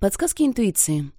Подсказки интуиции.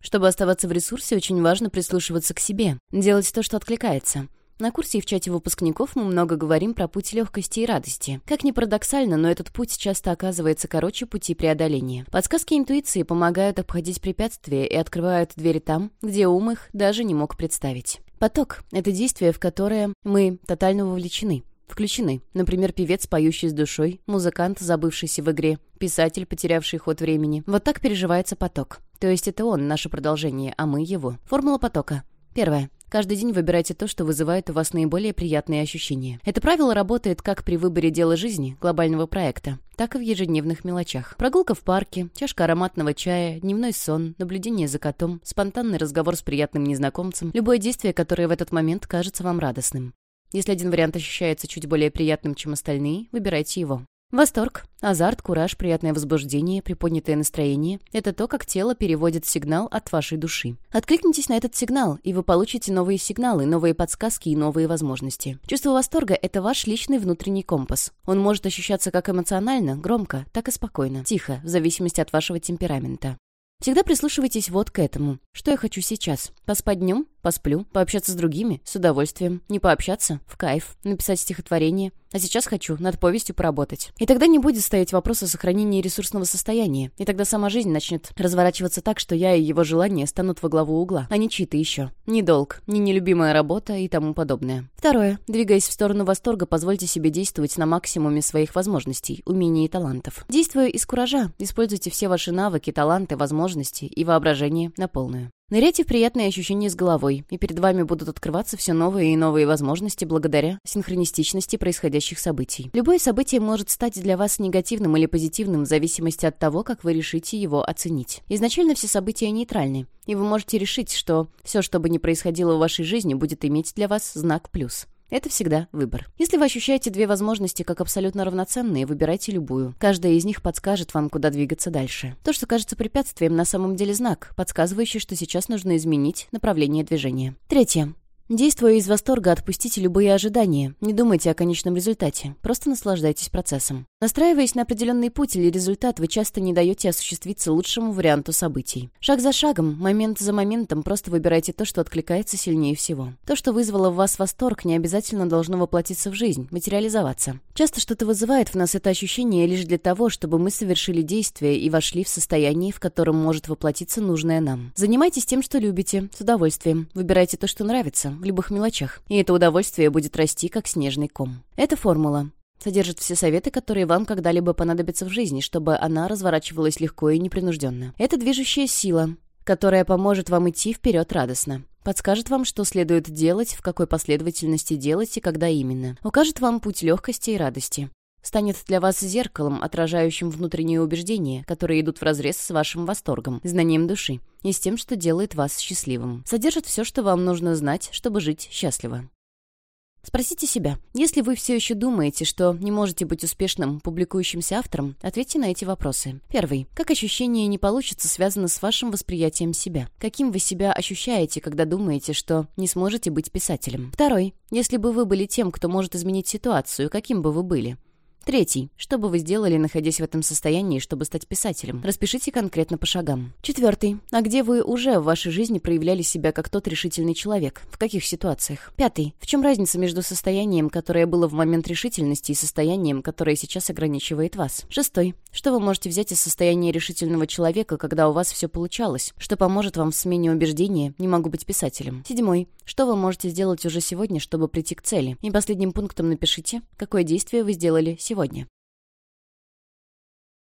Чтобы оставаться в ресурсе, очень важно прислушиваться к себе, делать то, что откликается. На курсе и в чате выпускников мы много говорим про путь легкости и радости. Как ни парадоксально, но этот путь часто оказывается короче пути преодоления. Подсказки интуиции помогают обходить препятствия и открывают двери там, где ум их даже не мог представить. Поток — это действие, в которое мы тотально вовлечены. Включены, например, певец, поющий с душой, музыкант, забывшийся в игре, писатель, потерявший ход времени. Вот так переживается поток. То есть это он, наше продолжение, а мы его. Формула потока. Первое. Каждый день выбирайте то, что вызывает у вас наиболее приятные ощущения. Это правило работает как при выборе дела жизни, глобального проекта, так и в ежедневных мелочах. Прогулка в парке, чашка ароматного чая, дневной сон, наблюдение за котом, спонтанный разговор с приятным незнакомцем, любое действие, которое в этот момент кажется вам радостным. Если один вариант ощущается чуть более приятным, чем остальные, выбирайте его. Восторг, азарт, кураж, приятное возбуждение, приподнятое настроение — это то, как тело переводит сигнал от вашей души. Откликнитесь на этот сигнал, и вы получите новые сигналы, новые подсказки и новые возможности. Чувство восторга — это ваш личный внутренний компас. Он может ощущаться как эмоционально, громко, так и спокойно, тихо, в зависимости от вашего темперамента. Всегда прислушивайтесь вот к этому. Что я хочу сейчас? Поспать днем? Посплю. Пообщаться с другими? С удовольствием. Не пообщаться? В кайф. Написать стихотворение? А сейчас хочу над повестью поработать. И тогда не будет стоять вопрос о сохранении ресурсного состояния. И тогда сама жизнь начнет разворачиваться так, что я и его желания станут во главу угла, а не чьи-то еще. Ни долг, ни нелюбимая работа и тому подобное. Второе. Двигаясь в сторону восторга, позвольте себе действовать на максимуме своих возможностей, умений и талантов. Действуя из куража, используйте все ваши навыки, таланты, возможности и воображение на полную. Ныряйте в приятные ощущения с головой, и перед вами будут открываться все новые и новые возможности благодаря синхронистичности происходящих событий. Любое событие может стать для вас негативным или позитивным в зависимости от того, как вы решите его оценить. Изначально все события нейтральны, и вы можете решить, что все, что бы ни происходило в вашей жизни, будет иметь для вас знак «плюс». Это всегда выбор. Если вы ощущаете две возможности как абсолютно равноценные, выбирайте любую. Каждая из них подскажет вам, куда двигаться дальше. То, что кажется препятствием, на самом деле знак, подсказывающий, что сейчас нужно изменить направление движения. Третье. Действуя из восторга, отпустите любые ожидания. Не думайте о конечном результате. Просто наслаждайтесь процессом. Настраиваясь на определенный путь или результат, вы часто не даете осуществиться лучшему варианту событий. Шаг за шагом, момент за моментом, просто выбирайте то, что откликается сильнее всего. То, что вызвало в вас восторг, не обязательно должно воплотиться в жизнь, материализоваться. Часто что-то вызывает в нас это ощущение лишь для того, чтобы мы совершили действие и вошли в состояние, в котором может воплотиться нужное нам. Занимайтесь тем, что любите, с удовольствием. Выбирайте то, что нравится в любых мелочах, и это удовольствие будет расти, как снежный ком. Эта формула содержит все советы, которые вам когда-либо понадобятся в жизни, чтобы она разворачивалась легко и непринужденно. Это движущая сила, которая поможет вам идти вперед радостно. Подскажет вам, что следует делать, в какой последовательности делать и когда именно. Укажет вам путь легкости и радости станет для вас зеркалом, отражающим внутренние убеждения, которые идут вразрез с вашим восторгом, знанием души и с тем, что делает вас счастливым. Содержит все, что вам нужно знать, чтобы жить счастливо. Спросите себя, если вы все еще думаете, что не можете быть успешным публикующимся автором, ответьте на эти вопросы. Первый. Как ощущение не получится связано с вашим восприятием себя? Каким вы себя ощущаете, когда думаете, что не сможете быть писателем? Второй. Если бы вы были тем, кто может изменить ситуацию, каким бы вы были? Третий. Что бы вы сделали, находясь в этом состоянии, чтобы стать писателем? Распишите конкретно по шагам. Четвертый. А где вы уже в вашей жизни проявляли себя как тот решительный человек? В каких ситуациях? Пятый. В чем разница между состоянием, которое было в момент решительности, и состоянием, которое сейчас ограничивает вас? Шестой. Что вы можете взять из состояния решительного человека, когда у вас все получалось? Что поможет вам в смене убеждения «не могу быть писателем»? Седьмой. Что вы можете сделать уже сегодня, чтобы прийти к цели? И последним пунктом напишите, какое действие вы сделали сегодня сегодня.